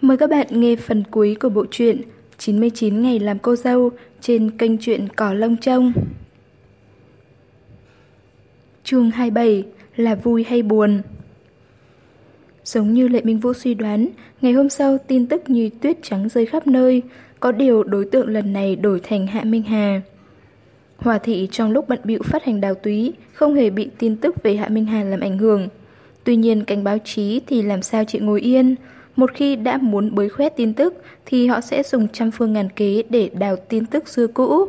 Mời các bạn nghe phần cuối của bộ truyện 99 ngày làm cô dâu trên kênh truyện Cỏ Lông Trông. Chương 27 là vui hay buồn? Giống như Lệ Minh Vũ suy đoán, ngày hôm sau tin tức như tuyết trắng rơi khắp nơi, có điều đối tượng lần này đổi thành Hạ Minh Hà. Hòa thị trong lúc bận bịu phát hành đào túy, không hề bị tin tức về Hạ Minh Hà làm ảnh hưởng. Tuy nhiên cánh báo chí thì làm sao chị ngồi yên, một khi đã muốn bới khoét tin tức thì họ sẽ dùng trăm phương ngàn kế để đào tin tức xưa cũ.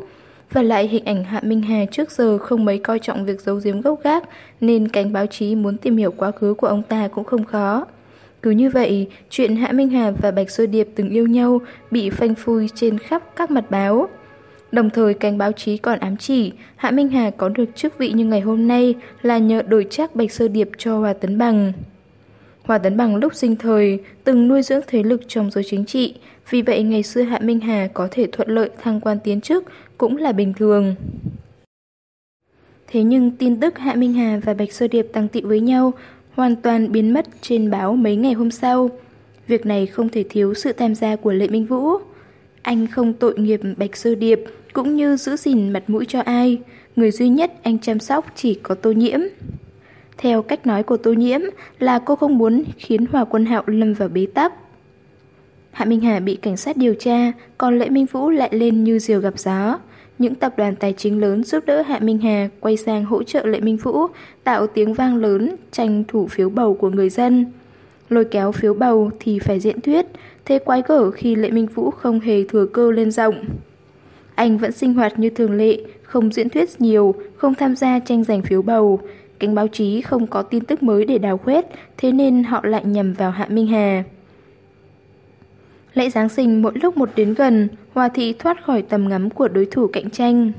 Và lại hình ảnh Hạ Minh Hà trước giờ không mấy coi trọng việc giấu giếm gốc gác nên cánh báo chí muốn tìm hiểu quá khứ của ông ta cũng không khó. Cứ như vậy, chuyện Hạ Minh Hà và Bạch Sơ Điệp từng yêu nhau bị phanh phui trên khắp các mặt báo. Đồng thời cánh báo chí còn ám chỉ Hạ Minh Hà có được chức vị như ngày hôm nay là nhờ đổi trác Bạch Sơ Điệp cho Hòa Tấn Bằng. Hòa Tấn Bằng lúc sinh thời từng nuôi dưỡng thế lực trong giới chính trị, vì vậy ngày xưa Hạ Minh Hà có thể thuận lợi thăng quan tiến chức cũng là bình thường. Thế nhưng tin tức Hạ Minh Hà và Bạch Sơ Điệp tăng tị với nhau hoàn toàn biến mất trên báo mấy ngày hôm sau. Việc này không thể thiếu sự tham gia của Lệ Minh Vũ. Anh không tội nghiệp Bạch Sơ Điệp cũng như giữ gìn mặt mũi cho ai. Người duy nhất anh chăm sóc chỉ có tô nhiễm. Theo cách nói của Tô Nhiễm là cô không muốn khiến Hòa Quân Hạo lâm vào bế tắc. Hạ Minh Hà bị cảnh sát điều tra, còn Lệ Minh Vũ lại lên như diều gặp gió. Những tập đoàn tài chính lớn giúp đỡ Hạ Minh Hà quay sang hỗ trợ Lệ Minh Vũ, tạo tiếng vang lớn, tranh thủ phiếu bầu của người dân. Lôi kéo phiếu bầu thì phải diễn thuyết, thế quái gở khi Lệ Minh Vũ không hề thừa cơ lên rộng. Anh vẫn sinh hoạt như thường lệ, không diễn thuyết nhiều, không tham gia tranh giành phiếu bầu, Cánh báo chí không có tin tức mới để đào khuét, thế nên họ lại nhầm vào Hạ Minh Hà. Lễ Giáng sinh mỗi lúc một đến gần, Hòa Thị thoát khỏi tầm ngắm của đối thủ cạnh tranh.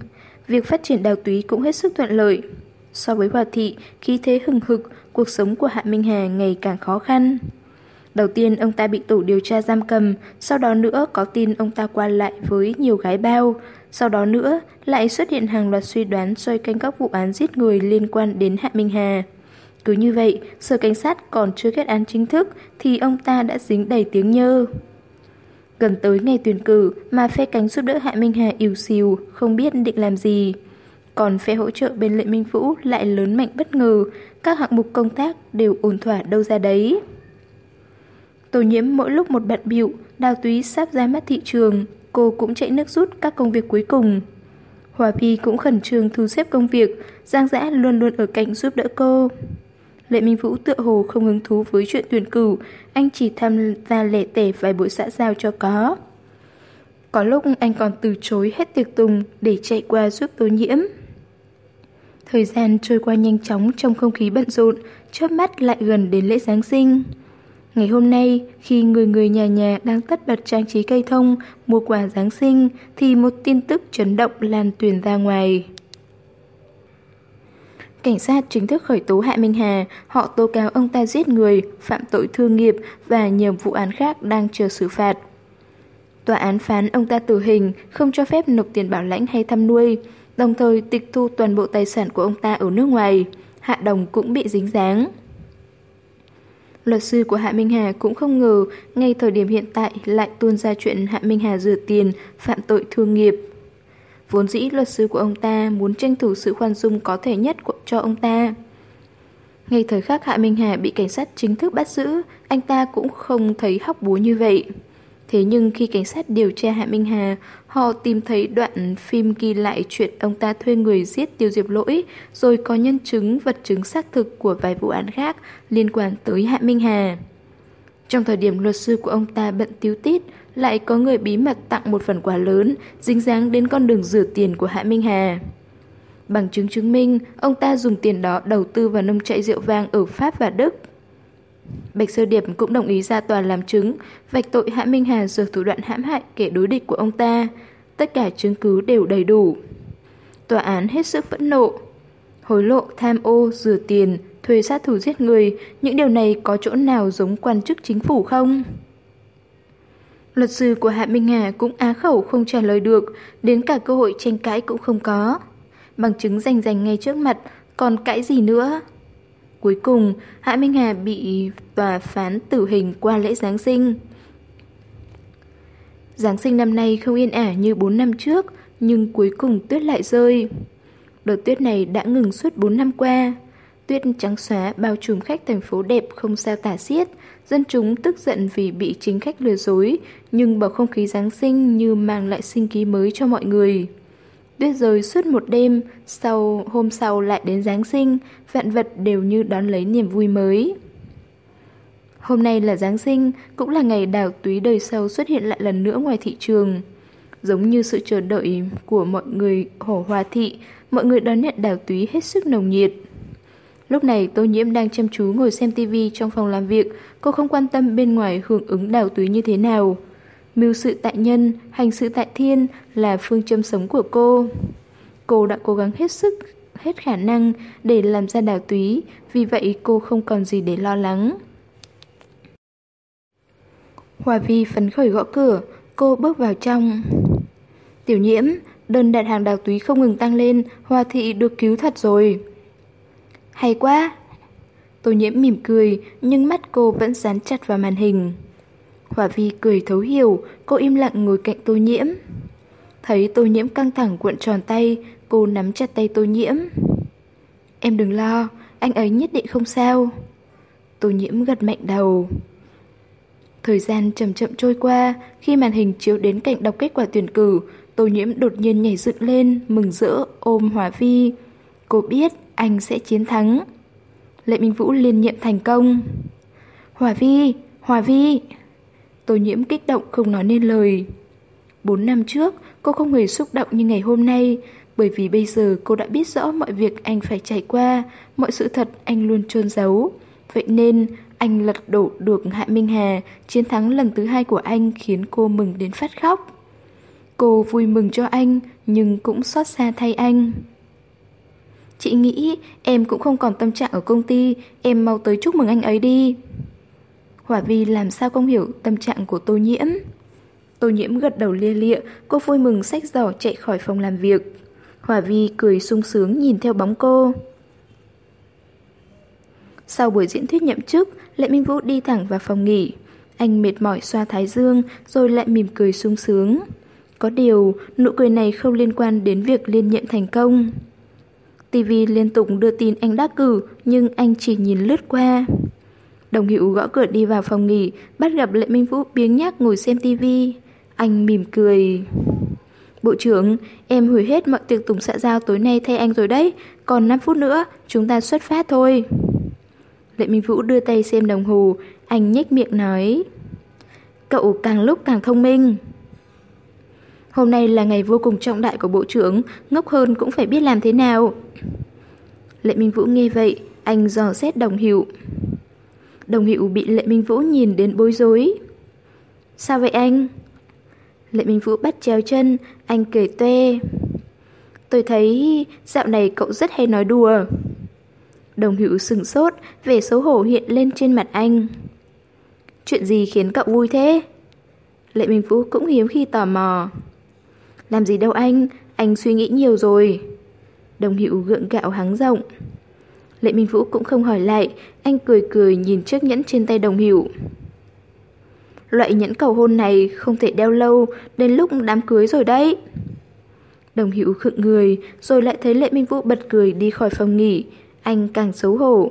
Việc phát triển đào túy cũng hết sức thuận lợi. So với Hòa Thị, khí thế hừng hực, cuộc sống của Hạ Minh Hà ngày càng khó khăn. Đầu tiên ông ta bị tổ điều tra giam cầm, sau đó nữa có tin ông ta qua lại với nhiều gái bao, sau đó nữa lại xuất hiện hàng loạt suy đoán xoay canh các vụ án giết người liên quan đến Hạ Minh Hà. Cứ như vậy, sở cảnh sát còn chưa kết án chính thức thì ông ta đã dính đầy tiếng nhơ. Gần tới ngày tuyển cử mà phe cánh giúp đỡ Hạ Minh Hà yếu xìu, không biết định làm gì. Còn phe hỗ trợ bên Lệ Minh Vũ lại lớn mạnh bất ngờ, các hạng mục công tác đều ổn thỏa đâu ra đấy. Tổ nhiễm mỗi lúc một bận bịu, đào túy sắp ra mắt thị trường, cô cũng chạy nước rút các công việc cuối cùng. Hòa Phi cũng khẩn trương thu xếp công việc, Giang Dã luôn luôn ở cạnh giúp đỡ cô. Lệ Minh Vũ tựa hồ không hứng thú với chuyện tuyển cử, anh chỉ tham gia lẻ tẻ vài buổi xã giao cho có. Có lúc anh còn từ chối hết tiệc tùng để chạy qua giúp tô nhiễm. Thời gian trôi qua nhanh chóng trong không khí bận rộn, chớp mắt lại gần đến lễ Giáng sinh. Ngày hôm nay, khi người người nhà nhà đang tất bật trang trí cây thông, mua quà Giáng sinh, thì một tin tức chấn động lan truyền ra ngoài. Cảnh sát chính thức khởi tố Hạ Minh Hà, họ tố cáo ông ta giết người, phạm tội thương nghiệp và nhiều vụ án khác đang chờ xử phạt. Tòa án phán ông ta tử hình, không cho phép nộp tiền bảo lãnh hay thăm nuôi, đồng thời tịch thu toàn bộ tài sản của ông ta ở nước ngoài. Hạ Đồng cũng bị dính dáng. Luật sư của Hạ Minh Hà cũng không ngờ ngay thời điểm hiện tại lại tuôn ra chuyện Hạ Minh Hà rửa tiền, phạm tội thương nghiệp. Vốn dĩ luật sư của ông ta muốn tranh thủ sự khoan dung có thể nhất cho ông ta. Ngay thời khắc Hạ Minh Hà bị cảnh sát chính thức bắt giữ, anh ta cũng không thấy hóc búa như vậy. Thế nhưng khi cảnh sát điều tra Hạ Minh Hà, họ tìm thấy đoạn phim ghi lại chuyện ông ta thuê người giết Tiêu Diệp Lỗi, rồi có nhân chứng vật chứng xác thực của vài vụ án khác liên quan tới Hạ Minh Hà. Trong thời điểm luật sư của ông ta bận tiếu tít, lại có người bí mật tặng một phần quà lớn, dính dáng đến con đường rửa tiền của Hạ Minh Hà. Bằng chứng chứng minh, ông ta dùng tiền đó đầu tư vào nông trại rượu vang ở Pháp và Đức. Bạch Sơ Điệp cũng đồng ý ra tòa làm chứng, vạch tội Hạ Minh Hà dược thủ đoạn hãm hại kẻ đối địch của ông ta. Tất cả chứng cứ đều đầy đủ. Tòa án hết sức phẫn nộ. Hối lộ, tham ô, rửa tiền, thuê sát thủ giết người, những điều này có chỗ nào giống quan chức chính phủ không? Luật sư của Hạ Minh Hà cũng á khẩu không trả lời được, đến cả cơ hội tranh cãi cũng không có. Bằng chứng rành rành ngay trước mặt, còn cãi gì nữa? Cuối cùng, Hạ Minh Hà bị tòa phán tử hình qua lễ Giáng sinh. Giáng sinh năm nay không yên ả như 4 năm trước, nhưng cuối cùng tuyết lại rơi. Đợt tuyết này đã ngừng suốt 4 năm qua. Tuyết trắng xóa bao trùm khách thành phố đẹp không sao tả xiết. Dân chúng tức giận vì bị chính khách lừa dối, nhưng bầu không khí Giáng sinh như mang lại sinh khí mới cho mọi người. Tuyết rơi suốt một đêm, sau hôm sau lại đến Giáng sinh, vạn vật đều như đón lấy niềm vui mới. Hôm nay là Giáng sinh, cũng là ngày đào túy đời sau xuất hiện lại lần nữa ngoài thị trường. Giống như sự chờ đợi của mọi người hổ hòa thị, mọi người đón nhận đào túy hết sức nồng nhiệt. Lúc này Tô Nhiễm đang chăm chú ngồi xem tivi trong phòng làm việc, cô không quan tâm bên ngoài hưởng ứng đào túy như thế nào. Mưu sự tại nhân, hành sự tại thiên là phương châm sống của cô. Cô đã cố gắng hết sức, hết khả năng để làm ra đào túy, vì vậy cô không còn gì để lo lắng. Hòa Vi phấn khởi gõ cửa, cô bước vào trong. Tiểu nhiễm, đơn đặt hàng đào túy không ngừng tăng lên, Hoa thị được cứu thật rồi. Hay quá! Tô nhiễm mỉm cười, nhưng mắt cô vẫn dán chặt vào màn hình. Hỏa Vi cười thấu hiểu, cô im lặng ngồi cạnh tô nhiễm. Thấy tô nhiễm căng thẳng cuộn tròn tay, cô nắm chặt tay tô nhiễm. Em đừng lo, anh ấy nhất định không sao. Tô nhiễm gật mạnh đầu. Thời gian chậm chậm trôi qua, khi màn hình chiếu đến cạnh đọc kết quả tuyển cử, Tô Nhiễm đột nhiên nhảy dựng lên, mừng rỡ, ôm Hòa Vi. Cô biết anh sẽ chiến thắng. Lệ Minh Vũ liên nhiệm thành công. Hòa Vi, Hòa Vi. Tô Nhiễm kích động không nói nên lời. Bốn năm trước, cô không hề xúc động như ngày hôm nay, bởi vì bây giờ cô đã biết rõ mọi việc anh phải trải qua, mọi sự thật anh luôn trôn giấu. Vậy nên, anh lật đổ được Hạ Minh Hà, chiến thắng lần thứ hai của anh khiến cô mừng đến phát khóc. Cô vui mừng cho anh, nhưng cũng xót xa thay anh. Chị nghĩ em cũng không còn tâm trạng ở công ty, em mau tới chúc mừng anh ấy đi. Hỏa Vi làm sao không hiểu tâm trạng của Tô Nhiễm. Tô Nhiễm gật đầu lia lịa, cô vui mừng xách giỏ chạy khỏi phòng làm việc. Hỏa Vi cười sung sướng nhìn theo bóng cô. Sau buổi diễn thuyết nhậm chức, Lệ Minh Vũ đi thẳng vào phòng nghỉ. Anh mệt mỏi xoa thái dương, rồi lại mỉm cười sung sướng. Có điều, nụ cười này không liên quan đến việc liên nhiệm thành công. TV liên tục đưa tin anh đắc cử, nhưng anh chỉ nhìn lướt qua. Đồng hữu gõ cửa đi vào phòng nghỉ, bắt gặp Lệ Minh Vũ biếng nhác ngồi xem tivi Anh mỉm cười. Bộ trưởng, em hủy hết mọi tiệc tùng xã giao tối nay thay anh rồi đấy, còn 5 phút nữa, chúng ta xuất phát thôi. Lệ Minh Vũ đưa tay xem đồng hồ, anh nhếch miệng nói. Cậu càng lúc càng thông minh. Hôm nay là ngày vô cùng trọng đại của bộ trưởng, ngốc hơn cũng phải biết làm thế nào. Lệ Minh Vũ nghe vậy, anh dò xét đồng hiệu. Đồng Hữu bị Lệ Minh Vũ nhìn đến bối rối. Sao vậy anh? Lệ Minh Vũ bắt chéo chân, anh cười tuê. Tôi thấy dạo này cậu rất hay nói đùa. Đồng hữu sừng sốt, vẻ xấu hổ hiện lên trên mặt anh. Chuyện gì khiến cậu vui thế? Lệ Minh Vũ cũng hiếm khi tò mò. Làm gì đâu anh, anh suy nghĩ nhiều rồi. Đồng hữu gượng gạo hắng rộng. Lệ Minh Vũ cũng không hỏi lại, anh cười cười nhìn chiếc nhẫn trên tay đồng hữu. Loại nhẫn cầu hôn này không thể đeo lâu, đến lúc đám cưới rồi đấy. Đồng hữu khựng người, rồi lại thấy Lệ Minh Vũ bật cười đi khỏi phòng nghỉ, anh càng xấu hổ.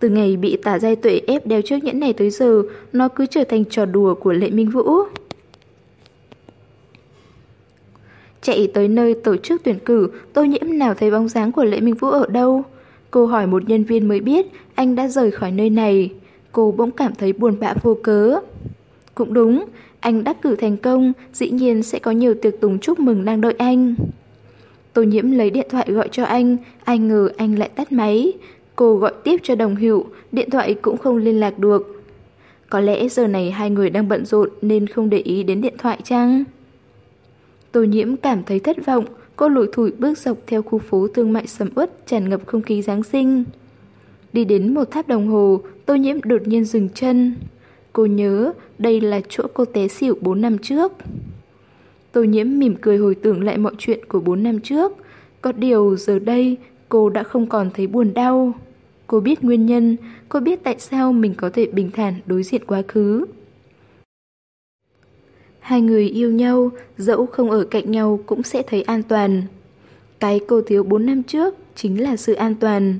Từ ngày bị tả giai tuệ ép đeo chiếc nhẫn này tới giờ, nó cứ trở thành trò đùa của Lệ Minh Vũ. Chạy tới nơi tổ chức tuyển cử, tô nhiễm nào thấy bóng dáng của Lệ Minh Vũ ở đâu. Cô hỏi một nhân viên mới biết anh đã rời khỏi nơi này. Cô bỗng cảm thấy buồn bã vô cớ. Cũng đúng, anh đắc cử thành công, dĩ nhiên sẽ có nhiều tiệc tùng chúc mừng đang đợi anh. Tô nhiễm lấy điện thoại gọi cho anh, ai ngờ anh lại tắt máy. Cô gọi tiếp cho đồng hữu, điện thoại cũng không liên lạc được. Có lẽ giờ này hai người đang bận rộn nên không để ý đến điện thoại chăng? Tô nhiễm cảm thấy thất vọng, cô lủi thủi bước dọc theo khu phố thương mại sầm uất tràn ngập không khí Giáng sinh. Đi đến một tháp đồng hồ, tô nhiễm đột nhiên dừng chân. Cô nhớ đây là chỗ cô té xỉu 4 năm trước. Tô nhiễm mỉm cười hồi tưởng lại mọi chuyện của 4 năm trước. Có điều giờ đây cô đã không còn thấy buồn đau. Cô biết nguyên nhân, cô biết tại sao mình có thể bình thản đối diện quá khứ. Hai người yêu nhau, dẫu không ở cạnh nhau cũng sẽ thấy an toàn. Cái cô thiếu 4 năm trước chính là sự an toàn.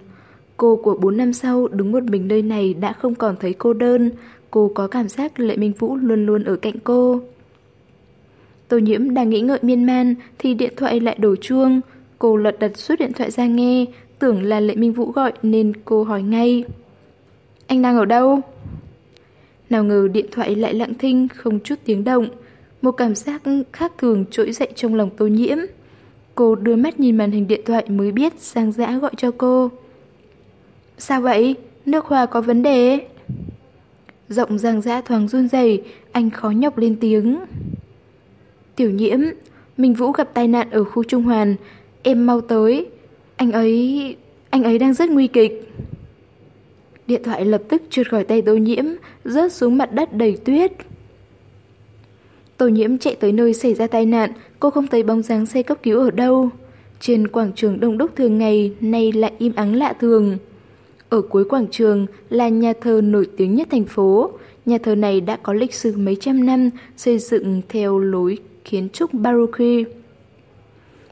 Cô của 4 năm sau đứng một mình nơi này đã không còn thấy cô đơn. Cô có cảm giác Lệ Minh Vũ luôn luôn ở cạnh cô. Tô nhiễm đang nghĩ ngợi miên man thì điện thoại lại đổ chuông. Cô lật đật suốt điện thoại ra nghe, tưởng là Lệ Minh Vũ gọi nên cô hỏi ngay. Anh đang ở đâu? Nào ngờ điện thoại lại lặng thinh, không chút tiếng động. Một cảm giác khác thường trỗi dậy trong lòng tô nhiễm. Cô đưa mắt nhìn màn hình điện thoại mới biết Giang Dã gọi cho cô. Sao vậy? Nước hoa có vấn đề? Giọng Giang Dã thoáng run rẩy, anh khó nhọc lên tiếng. Tiểu nhiễm, Minh Vũ gặp tai nạn ở khu Trung Hoàn, em mau tới. Anh ấy... anh ấy đang rất nguy kịch. Điện thoại lập tức trượt khỏi tay tô nhiễm, rớt xuống mặt đất đầy tuyết. Tô nhiễm chạy tới nơi xảy ra tai nạn, cô không thấy bóng dáng xe cấp cứu ở đâu. Trên quảng trường đông đúc thường ngày, nay lại im ắng lạ thường. Ở cuối quảng trường là nhà thờ nổi tiếng nhất thành phố. Nhà thờ này đã có lịch sử mấy trăm năm, xây dựng theo lối kiến trúc Baroque.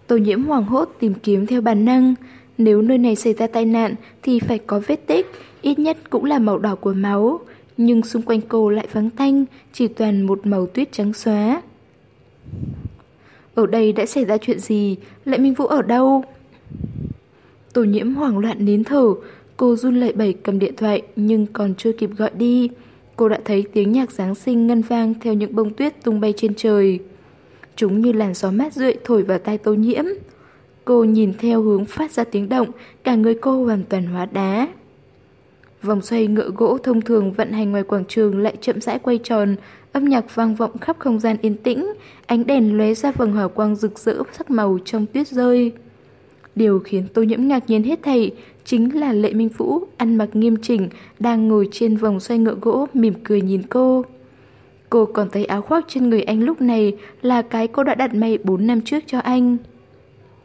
Tô nhiễm hoảng hốt tìm kiếm theo bản năng. Nếu nơi này xảy ra tai nạn thì phải có vết tích, ít nhất cũng là màu đỏ của máu. Nhưng xung quanh cô lại vắng tanh, chỉ toàn một màu tuyết trắng xóa. Ở đây đã xảy ra chuyện gì? Lại Minh Vũ ở đâu? Tổ nhiễm hoảng loạn nín thở, cô run lẩy bẩy cầm điện thoại nhưng còn chưa kịp gọi đi. Cô đã thấy tiếng nhạc Giáng sinh ngân vang theo những bông tuyết tung bay trên trời. Chúng như làn gió mát rượi thổi vào tai tô nhiễm. Cô nhìn theo hướng phát ra tiếng động, cả người cô hoàn toàn hóa đá. Vòng xoay ngựa gỗ thông thường vận hành ngoài quảng trường lại chậm rãi quay tròn, âm nhạc vang vọng khắp không gian yên tĩnh, ánh đèn lóe ra vầng hào quang rực rỡ sắc màu trong tuyết rơi. Điều khiến tô nhiễm ngạc nhiên hết thảy chính là Lệ Minh Vũ ăn mặc nghiêm chỉnh đang ngồi trên vòng xoay ngựa gỗ mỉm cười nhìn cô. Cô còn thấy áo khoác trên người anh lúc này là cái cô đã đặt may 4 năm trước cho anh.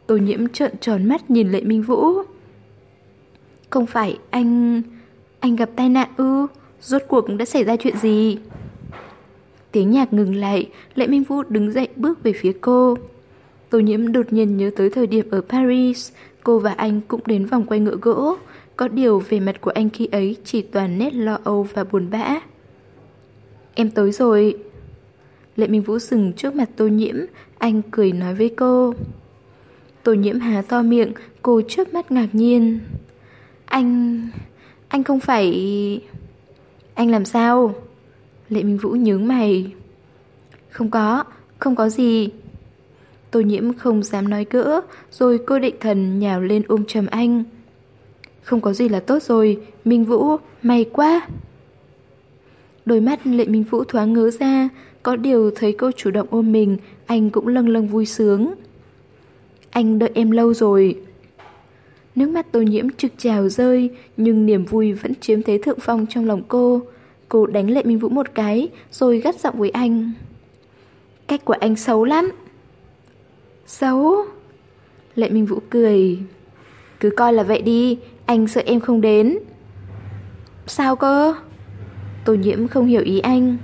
Tô nhiễm trợn tròn mắt nhìn Lệ Minh Vũ. Không phải anh anh gặp tai nạn ư? Rốt cuộc đã xảy ra chuyện gì? Tiếng nhạc ngừng lại, Lệ Minh Vũ đứng dậy bước về phía cô. Tô nhiễm đột nhiên nhớ tới thời điểm ở Paris, cô và anh cũng đến vòng quay ngựa gỗ. Có điều về mặt của anh khi ấy chỉ toàn nét lo âu và buồn bã. Em tới rồi. Lệ Minh Vũ dừng trước mặt tô nhiễm, anh cười nói với cô. Tô nhiễm há to miệng, cô trước mắt ngạc nhiên. Anh anh không phải... Anh làm sao? Lệ Minh Vũ nhướng mày. Không có, không có gì. Tô nhiễm không dám nói cỡ rồi cô định thần nhào lên ôm chầm anh. Không có gì là tốt rồi, Minh Vũ, may quá. Đôi mắt Lệ Minh Vũ thoáng ngớ ra, có điều thấy cô chủ động ôm mình, anh cũng lâng lâng vui sướng. Anh đợi em lâu rồi. Nước mắt tô nhiễm trực trào rơi, nhưng niềm vui vẫn chiếm thế thượng phong trong lòng cô. Cô đánh Lệ Minh Vũ một cái, rồi gắt giọng với anh. Cách của anh xấu lắm. Xấu? Lệ Minh Vũ cười. Cứ coi là vậy đi, anh sợ em không đến. Sao cơ? Tô nhiễm không hiểu ý anh.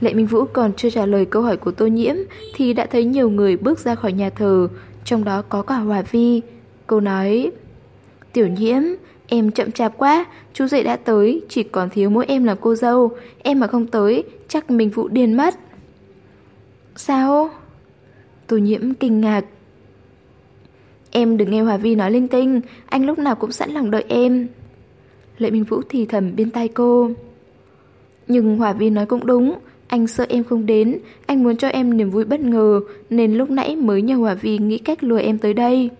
Lệ Minh Vũ còn chưa trả lời câu hỏi của Tô Nhiễm thì đã thấy nhiều người bước ra khỏi nhà thờ, trong đó có cả Hòa Vi. Cô nói, Tiểu Nhiễm, em chậm chạp quá, chú dậy đã tới, chỉ còn thiếu mỗi em là cô dâu, em mà không tới, chắc Minh Vũ điên mất. Sao? Tô Nhiễm kinh ngạc. Em đừng nghe Hòa Vi nói linh tinh, anh lúc nào cũng sẵn lòng đợi em. Lệ Minh Vũ thì thầm bên tai cô. Nhưng Hòa Vi nói cũng đúng, anh sợ em không đến, anh muốn cho em niềm vui bất ngờ, nên lúc nãy mới nhờ Hòa Vi nghĩ cách lùa em tới đây.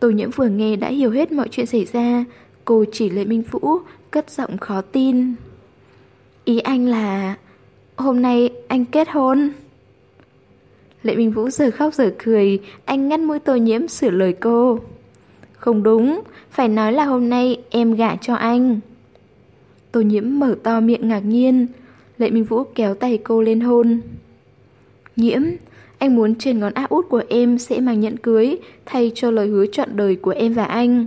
Tô nhiễm vừa nghe đã hiểu hết mọi chuyện xảy ra, cô chỉ Lệ Minh Vũ, cất giọng khó tin. Ý anh là... hôm nay anh kết hôn... Lệ Minh Vũ giờ khóc giờ cười, anh ngắt mũi tô nhiễm sửa lời cô. Không đúng, phải nói là hôm nay em gả cho anh. Tô nhiễm mở to miệng ngạc nhiên. Lệ Minh Vũ kéo tay cô lên hôn. Nhiễm, anh muốn trên ngón áp út của em sẽ mang nhận cưới thay cho lời hứa trọn đời của em và anh.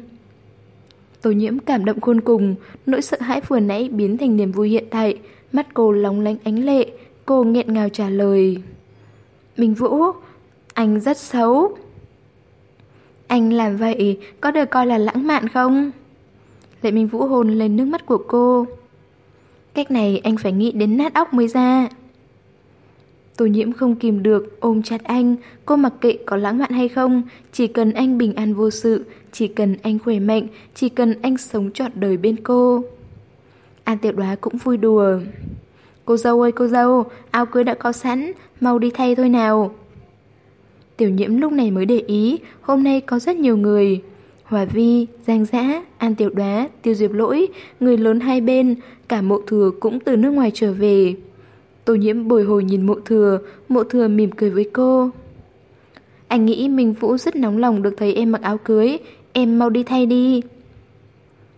Tô nhiễm cảm động khôn cùng, nỗi sợ hãi vừa nãy biến thành niềm vui hiện tại, mắt cô lóng lánh ánh lệ. Cô nghẹn ngào trả lời. Minh Vũ, anh rất xấu. Anh làm vậy có được coi là lãng mạn không? Lệ Minh Vũ hôn lên nước mắt của cô. Cách này anh phải nghĩ đến nát óc mới ra. Tô nhiễm không kìm được, ôm chặt anh, cô mặc kệ có lãng mạn hay không, chỉ cần anh bình an vô sự, chỉ cần anh khỏe mạnh, chỉ cần anh sống trọn đời bên cô. An tiểu đoá cũng vui đùa. Cô dâu ơi cô dâu, áo cưới đã có sẵn, mau đi thay thôi nào. Tiểu nhiễm lúc này mới để ý, hôm nay có rất nhiều người. Hòa Vi, Giang Giã, An Tiểu Đoá, Tiêu Diệp Lỗi, người lớn hai bên, cả mộ thừa cũng từ nước ngoài trở về. Tô nhiễm bồi hồi nhìn mộ thừa, mộ thừa mỉm cười với cô. Anh nghĩ Minh Vũ rất nóng lòng được thấy em mặc áo cưới, em mau đi thay đi.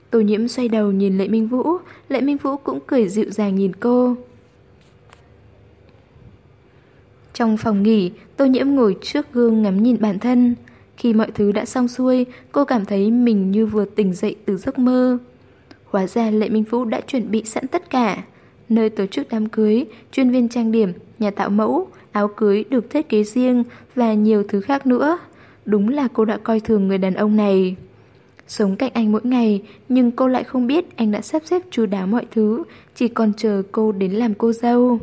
Tô nhiễm xoay đầu nhìn Lệ Minh Vũ, Lệ Minh Vũ cũng cười dịu dàng nhìn cô. Trong phòng nghỉ, Tô nhiễm ngồi trước gương ngắm nhìn bản thân. Khi mọi thứ đã xong xuôi, cô cảm thấy mình như vừa tỉnh dậy từ giấc mơ. Hóa ra Lệ Minh Vũ đã chuẩn bị sẵn tất cả nơi tổ chức đám cưới, chuyên viên trang điểm, nhà tạo mẫu, áo cưới được thiết kế riêng và nhiều thứ khác nữa. Đúng là cô đã coi thường người đàn ông này. Sống cạnh anh mỗi ngày, nhưng cô lại không biết anh đã sắp xếp chu đáo mọi thứ, chỉ còn chờ cô đến làm cô dâu.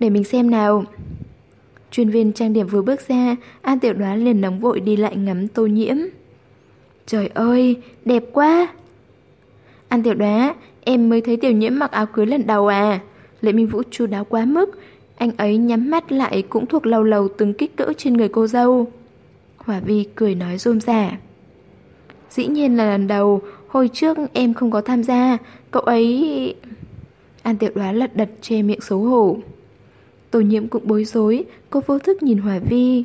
Để mình xem nào. Chuyên viên trang điểm vừa bước ra, An Tiểu Đoán liền nóng vội đi lại ngắm tô nhiễm. Trời ơi, đẹp quá! An Tiểu Đoá, Em mới thấy tiểu nhiễm mặc áo cưới lần đầu à. Lệ Minh Vũ chu đáo quá mức. Anh ấy nhắm mắt lại cũng thuộc lầu lầu từng kích cỡ trên người cô dâu. Hòa Vi cười nói rôm rả. Dĩ nhiên là lần đầu. Hồi trước em không có tham gia. Cậu ấy... An tiểu đoán lật đật che miệng xấu hổ. Tô nhiễm cũng bối rối. Cô vô thức nhìn Hòa Vi.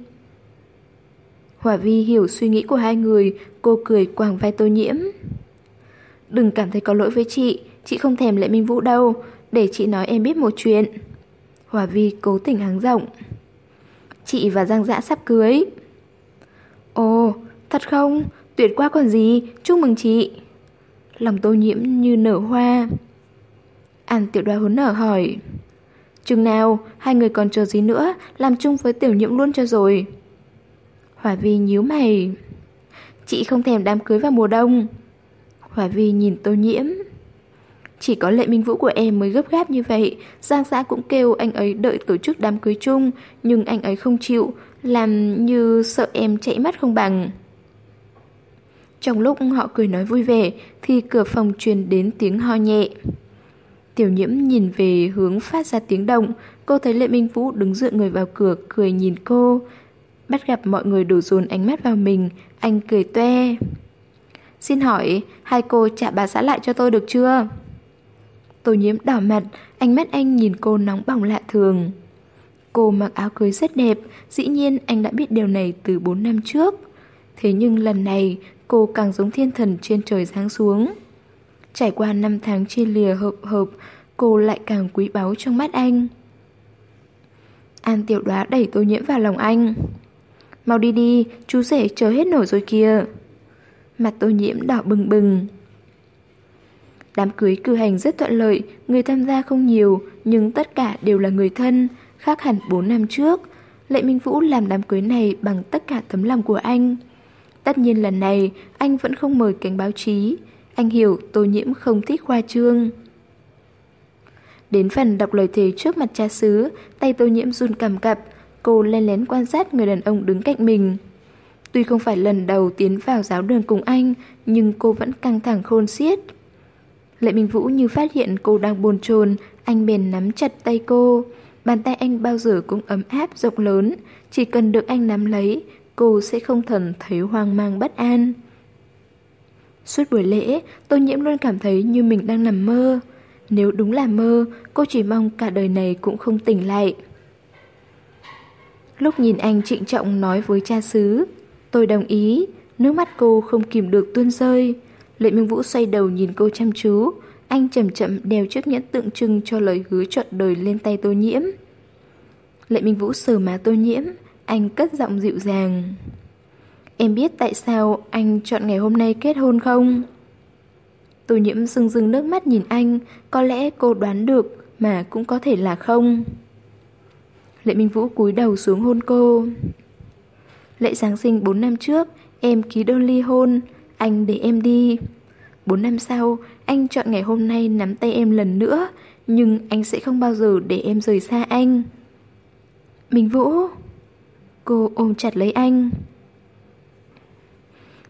Hòa Vi hiểu suy nghĩ của hai người. Cô cười quàng vai tô nhiễm. Đừng cảm thấy có lỗi với chị. Chị không thèm Lệ Minh Vũ đâu Để chị nói em biết một chuyện. Hòa Vi cố tình hắng rộng Chị và Giang Dã sắp cưới. Ồ, thật không? Tuyệt quá còn gì, chúc mừng chị. Lòng tô nhiễm như nở hoa. An tiểu đoá hốn nở hỏi. Chừng nào, hai người còn chờ gì nữa Làm chung với tiểu nhiễm luôn cho rồi. Hòa Vi nhíu mày. Chị không thèm đám cưới vào mùa đông. Hòa Vi nhìn tô nhiễm chỉ có lệ minh vũ của em mới gấp gáp như vậy. Giang giã cũng kêu anh ấy đợi tổ chức đám cưới chung, Nhưng anh ấy không chịu, Làm như sợ em chạy mắt không bằng. Trong lúc họ cười nói vui vẻ, Thì cửa phòng truyền đến tiếng ho nhẹ. Tiểu nhiễm nhìn về hướng phát ra tiếng động, Cô thấy Lệ Minh Vũ đứng dựa người vào cửa, cười nhìn cô. Bắt gặp mọi người đổ dồn ánh mắt vào mình, Anh cười toe. Xin hỏi, Hai cô trả bà xã lại cho tôi được chưa? Tô nhiễm đỏ mặt, ánh mắt anh nhìn cô nóng bỏng lạ thường. Cô mặc áo cưới rất đẹp, dĩ nhiên anh đã biết điều này từ 4 năm trước. Thế nhưng lần này, cô càng giống thiên thần trên trời giáng xuống. Trải qua 5 tháng chia lìa hợp hợp, cô lại càng quý báu trong mắt anh. An tiểu đoá đẩy tô nhiễm vào lòng anh. Mau đi đi, chú rể chờ hết nổi rồi kìa. Mặt tô nhiễm đỏ bừng bừng. Đám cưới cử hành rất thuận lợi, người tham gia không nhiều, nhưng tất cả đều là người thân, khác hẳn 4 năm trước. Lệ Minh Vũ làm đám cưới này bằng tất cả tấm lòng của anh. Tất nhiên lần này, anh vẫn không mời cánh báo chí. Anh hiểu tô nhiễm không thích khoa trương. Đến phần đọc lời thề trước mặt cha xứ, tay tô nhiễm run cầm cập, cô len lén quan sát người đàn ông đứng cạnh mình. Tuy không phải lần đầu tiến vào giáo đường cùng anh, nhưng cô vẫn căng thẳng khôn xiết. Lệ Minh Vũ như phát hiện cô đang buồn chồn, anh bền nắm chặt tay cô. Bàn tay anh bao giờ cũng ấm áp rộng lớn, chỉ cần được anh nắm lấy, cô sẽ không thần thấy hoang mang bất an. Suốt buổi lễ, Tô Nhiễm luôn cảm thấy như mình đang nằm mơ. Nếu đúng là mơ, cô chỉ mong cả đời này cũng không tỉnh lại. Lúc nhìn anh trịnh trọng nói với cha xứ, tôi đồng ý, nước mắt cô không kìm được tuôn rơi. Lệ Minh Vũ xoay đầu nhìn cô chăm chú, anh chậm chậm đeo chiếc nhẫn tượng trưng cho lời hứa trọn đời lên tay Tô Nhiễm. Lệ Minh Vũ sờ má Tô Nhiễm, anh cất giọng dịu dàng. Em biết tại sao anh chọn ngày hôm nay kết hôn không? Tô Nhiễm rưng rưng nước mắt nhìn anh, có lẽ cô đoán được, mà cũng có thể là không. Lệ Minh Vũ cúi đầu xuống hôn cô. Lễ Giáng sinh 4 năm trước, em ký đơn ly hôn, anh để em đi. bốn năm sau, anh chọn ngày hôm nay nắm tay em lần nữa, nhưng anh sẽ không bao giờ để em rời xa anh. Minh Vũ Cô ôm chặt lấy anh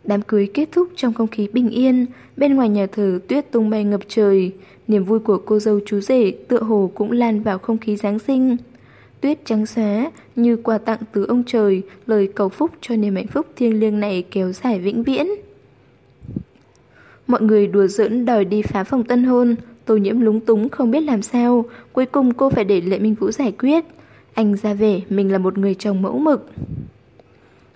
Đám cưới kết thúc trong không khí bình yên Bên ngoài nhà thờ tuyết tung bay ngập trời Niềm vui của cô dâu chú rể tựa hồ cũng lan vào không khí Giáng sinh Tuyết trắng xóa như quà tặng từ ông trời Lời cầu phúc cho niềm hạnh phúc thiêng liêng này kéo dài vĩnh viễn Mọi người đùa giỡn đòi đi phá phòng tân hôn. Tô nhiễm lúng túng không biết làm sao. Cuối cùng cô phải để Lệ Minh Vũ giải quyết. Anh ra về, mình là một người chồng mẫu mực.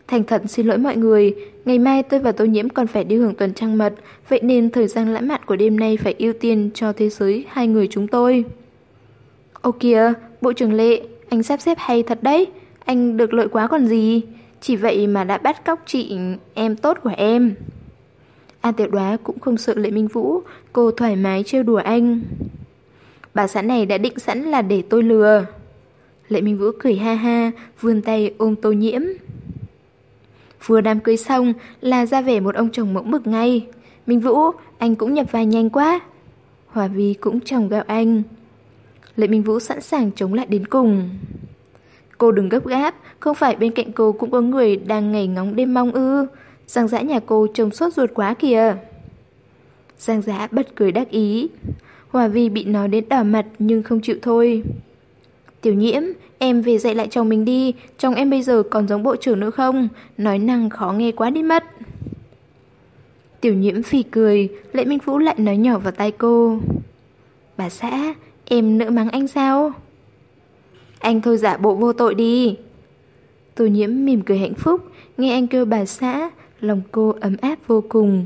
Thành thật, xin lỗi mọi người. Ngày mai tôi và Tô nhiễm còn phải đi hưởng tuần trăng mật. Vậy nên thời gian lãng mạn của đêm nay Phải ưu tiên cho thế giới hai người chúng tôi. Ô kìa, Bộ trưởng Lệ, Anh sắp xếp hay thật đấy. Anh được lợi quá còn gì. Chỉ vậy mà đã bắt cóc chị em tốt của em. An tiểu đoá cũng không sợ Lệ Minh Vũ. Cô thoải mái trêu đùa anh. Bà xã này đã định sẵn là để tôi lừa. Lệ Minh Vũ cười ha ha, Vươn tay ôm tô nhiễm. Vừa đám cưới xong là ra về một ông chồng mẫu mực ngay. Minh Vũ, Anh cũng nhập vai nhanh quá. Hòa Vi cũng chồng gạo anh. Lệ Minh Vũ sẵn sàng chống lại đến cùng. Cô đừng gấp gáp, Không phải bên cạnh cô cũng có người đang ngày ngóng đêm mong ư. Giang giã nhà cô trông sốt ruột quá kìa. Giang giã bật cười đắc ý. Hòa Vi bị nói đến đỏ mặt nhưng không chịu thôi. Tiểu nhiễm, em về dạy lại chồng mình đi, chồng em bây giờ còn giống bộ trưởng nữa không? Nói năng khó nghe quá đi mất. Tiểu nhiễm phì cười, Lệ Minh Vũ lại nói nhỏ vào tay cô. Bà xã, em nỡ mắng anh sao? Anh thôi giả bộ vô tội đi. Tô nhiễm mỉm cười hạnh phúc, nghe anh kêu bà xã, lòng cô ấm áp vô cùng.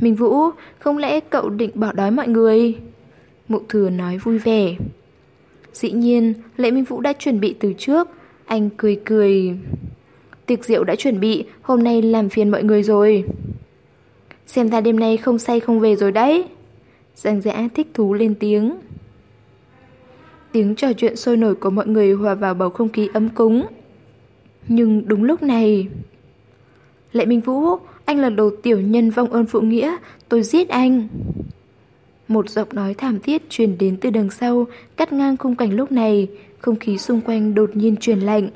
Minh Vũ, không lẽ cậu định bỏ đói mọi người? Mụ thừa nói vui vẻ. Dĩ nhiên, lễ Minh Vũ đã chuẩn bị từ trước. Anh cười cười. Tiệc rượu đã chuẩn bị, hôm nay làm phiền mọi người rồi. Xem ra đêm nay không say không về rồi đấy. Giang dã thích thú lên tiếng. Tiếng trò chuyện sôi nổi của mọi người hòa vào bầu không khí ấm cúng. Nhưng đúng lúc này... Lệ Minh Vũ, anh là đồ tiểu nhân vong ơn phụ nghĩa, tôi giết anh. Một giọng nói thảm thiết truyền đến từ đằng sau, cắt ngang khung cảnh lúc này, không khí xung quanh đột nhiên truyền lạnh.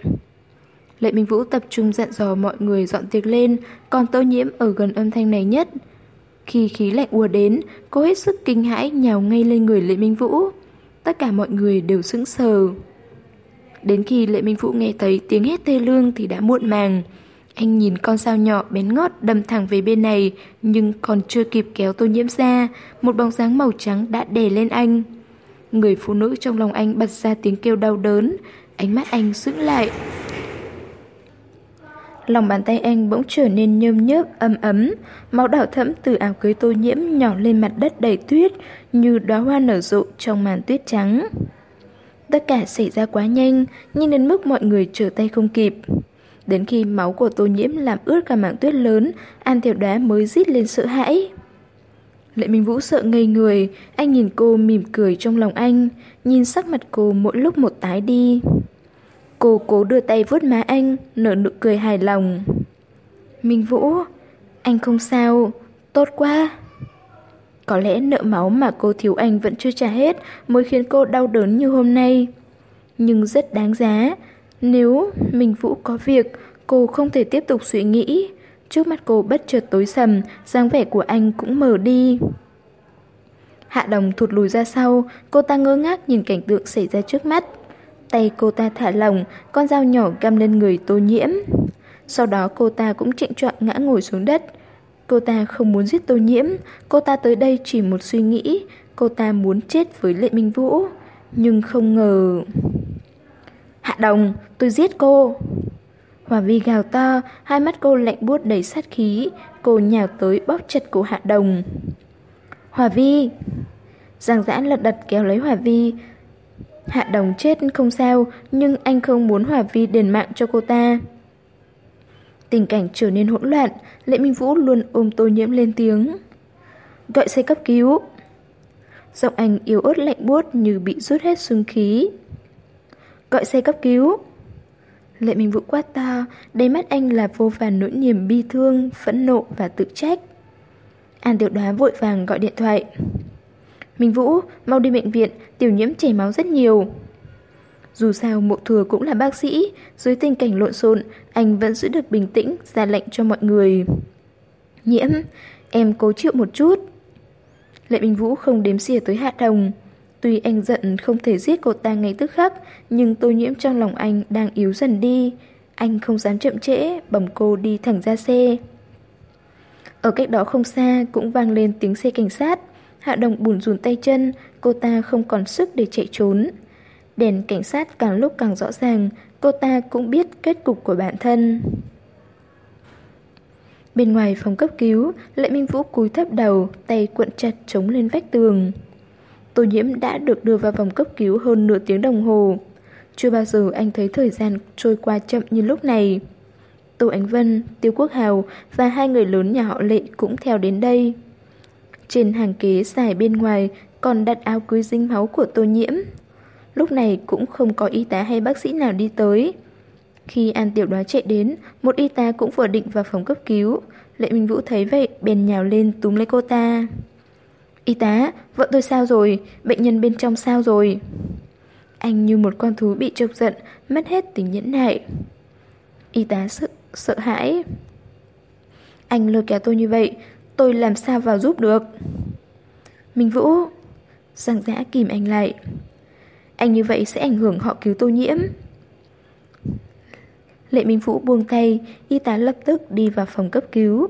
Lệ Minh Vũ tập trung dặn dò mọi người dọn tiệc lên, còn tô nhiễm ở gần âm thanh này nhất. Khi khí lạnh ùa đến, cô hết sức kinh hãi nhào ngay lên người Lệ Minh Vũ. Tất cả mọi người đều sững sờ. Đến khi Lệ Minh Vũ nghe thấy tiếng hét tê lương thì đã muộn màng. Anh nhìn con sao nhỏ bén ngót đâm thẳng về bên này, nhưng còn chưa kịp kéo tô nhiễm ra, một bóng dáng màu trắng đã đè lên anh. Người phụ nữ trong lòng anh bật ra tiếng kêu đau đớn, ánh mắt anh sững lại. Lòng bàn tay anh bỗng trở nên nhơm nhớp, ấm ấm, máu đỏ thẫm từ áo cưới tô nhiễm nhỏ lên mặt đất đầy tuyết, như đóa hoa nở rộ trong màn tuyết trắng. Tất cả xảy ra quá nhanh, nhưng đến mức mọi người trở tay không kịp. Đến khi máu của tô nhiễm làm ướt cả mảng tuyết lớn, An Tiểu Đá mới rít lên sợ hãi. Lệ Minh Vũ sợ ngây người, anh nhìn cô mỉm cười trong lòng anh, nhìn sắc mặt cô mỗi lúc một tái đi. Cô cố đưa tay vuốt má anh, nở nụ cười hài lòng. Minh Vũ, anh không sao, tốt quá. Có lẽ nợ máu mà cô thiếu anh vẫn chưa trả hết mới khiến cô đau đớn như hôm nay. Nhưng rất đáng giá, nếu Minh Vũ có việc, cô không thể tiếp tục suy nghĩ. Trước mắt cô bất chợt tối sầm, dáng vẻ của anh cũng mờ đi. Hạ đồng thụt lùi ra sau, cô ta ngơ ngác nhìn cảnh tượng xảy ra trước mắt. Tay cô ta thả lỏng, con dao nhỏ găm lên người tô nhiễm. Sau đó cô ta cũng trịnh trọng ngã ngồi xuống đất. Cô ta không muốn giết tô nhiễm, cô ta tới đây chỉ một suy nghĩ, cô ta muốn chết với Lệ Minh Vũ. Nhưng không ngờ... Hạ đồng, tôi giết cô. Hòa vi gào to, hai mắt cô lạnh buốt đầy sát khí, cô nhào tới bóp chặt cổ hạ đồng. Hòa vi! Giang giãn lật đật kéo lấy Hòa vi. Hạ đồng chết không sao, nhưng anh không muốn Hòa vi đền mạng cho cô ta. Tình cảnh trở nên hỗn loạn, Lệ Minh Vũ luôn ôm tô nhiễm lên tiếng. Gọi xe cấp cứu. Giọng anh yếu ớt lạnh buốt như bị rút hết xương khí. Gọi xe cấp cứu. Lệ Minh Vũ quát to, đầy mắt anh là vô vàn nỗi niềm bi thương, phẫn nộ và tự trách. An tiểu đoá vội vàng gọi điện thoại. Minh Vũ, mau đi bệnh viện, tiểu nhiễm chảy máu rất nhiều. Dù sao mộ thừa cũng là bác sĩ, dưới tình cảnh lộn xộn, anh vẫn giữ được bình tĩnh, ra lệnh cho mọi người. Nhiễm, em cố chịu một chút. Lệ Minh Vũ không đếm xỉa tới Hạ Đồng. Tuy anh giận không thể giết cô ta ngay tức khắc, nhưng tô nhiễm trong lòng anh đang yếu dần đi. Anh không dám chậm trễ, bầm cô đi thẳng ra xe. Ở cách đó không xa cũng vang lên tiếng xe cảnh sát. Hạ Đồng bùn rùn tay chân, cô ta không còn sức để chạy trốn. Đèn cảnh sát càng lúc càng rõ ràng, cô ta cũng biết kết cục của bản thân. Bên ngoài phòng cấp cứu, Lệ Minh Vũ cúi thấp đầu, tay cuộn chặt chống lên vách tường. Tô nhiễm đã được đưa vào vòng cấp cứu hơn nửa tiếng đồng hồ. Chưa bao giờ anh thấy thời gian trôi qua chậm như lúc này. Tô Ánh Vân, Tiêu Quốc Hào và hai người lớn nhà họ Lệ cũng theo đến đây. Trên hàng kế dài bên ngoài còn đặt áo cưới dính máu của Tô Nhiễm. Lúc này cũng không có y tá hay bác sĩ nào đi tới. Khi An Tiểu Đoá chạy đến, một y tá cũng vừa định vào phòng cấp cứu. Lệ Minh Vũ thấy vậy, bèn nhào lên túm lấy cô ta. Y tá, vợ tôi sao rồi? Bệnh nhân bên trong sao rồi? Anh như một con thú bị chọc giận, mất hết tính nhẫn nại. Y tá sợ, sợ hãi. Anh lôi kéo tôi như vậy, tôi làm sao vào giúp được? Minh Vũ, Giang giã kìm anh lại. Anh như vậy sẽ ảnh hưởng họ cứu tô nhiễm. Lệ Minh Vũ buông tay, y tá lập tức đi vào phòng cấp cứu.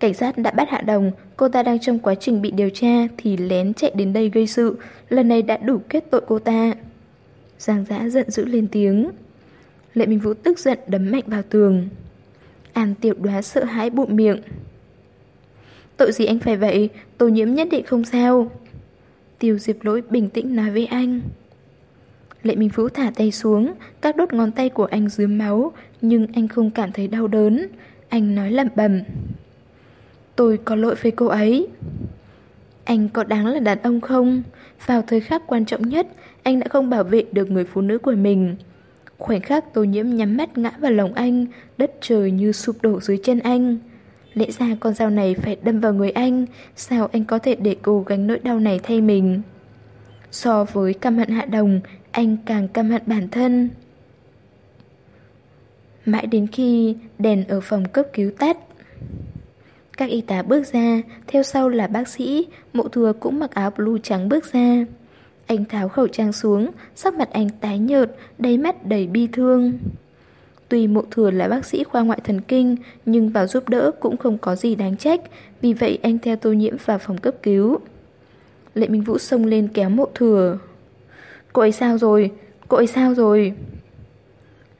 Cảnh sát đã bắt Hạ Đồng, cô ta đang trong quá trình bị điều tra thì lén chạy đến đây gây sự, lần này đã đủ kết tội cô ta. Giang giã giận dữ lên tiếng. Lệ Minh Vũ tức giận đấm mạnh vào tường. An tiểu đoá sợ hãi bụng miệng. Tội gì anh phải vậy, tô nhiễm nhất định không sao. Tiêu diệp lỗi bình tĩnh nói với anh. Lệ Minh Vũ thả tay xuống, các đốt ngón tay của anh dưới máu, nhưng anh không cảm thấy đau đớn. Anh nói lẩm bẩm. Tôi có lỗi với cô ấy. Anh có đáng là đàn ông không? Vào thời khắc quan trọng nhất, anh đã không bảo vệ được người phụ nữ của mình. Khoảnh khắc tô nhiễm nhắm mắt ngã vào lòng anh, đất trời như sụp đổ dưới chân anh. Lẽ ra con dao này phải đâm vào người anh, sao anh có thể để cô gánh nỗi đau này thay mình? So với căm hận hạ đồng, anh càng căm hận bản thân. Mãi đến khi đèn ở phòng cấp cứu tắt, các y tá bước ra, theo sau là bác sĩ, mộ thừa cũng mặc áo blue trắng bước ra. Anh tháo khẩu trang xuống, sắc mặt anh tái nhợt, đầy mắt đầy bi thương. Tuy mộ thừa là bác sĩ khoa ngoại thần kinh, nhưng vào giúp đỡ cũng không có gì đáng trách, vì vậy anh theo tô nhiễm vào phòng cấp cứu. Lệ Minh Vũ xông lên kéo mộ thừa. Cô ấy sao rồi? Cô ấy sao rồi?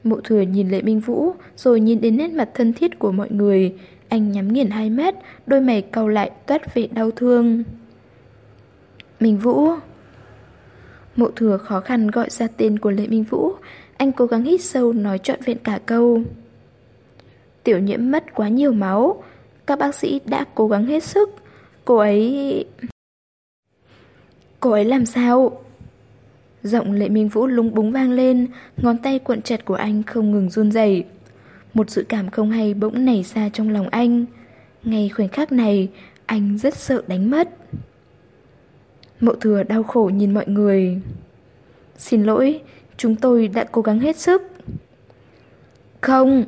Mộ thừa nhìn Lệ Minh Vũ, rồi nhìn đến nét mặt thân thiết của mọi người. Anh nhắm nghiền hai mắt, đôi mày cau lại toát vẻ đau thương. Minh Vũ Mộ thừa khó khăn gọi ra tên của Lệ Minh Vũ Anh cố gắng hít sâu nói trọn vẹn cả câu Tiểu nhiễm mất quá nhiều máu Các bác sĩ đã cố gắng hết sức Cô ấy... Cô ấy làm sao? Giọng Lệ Minh Vũ lúng búng vang lên Ngón tay cuộn chặt của anh không ngừng run rẩy. Một sự cảm không hay bỗng nảy ra trong lòng anh. Ngay khoảnh khắc này, Anh rất sợ đánh mất. Mộ thừa đau khổ nhìn mọi người. Xin lỗi, Chúng tôi đã cố gắng hết sức. Không!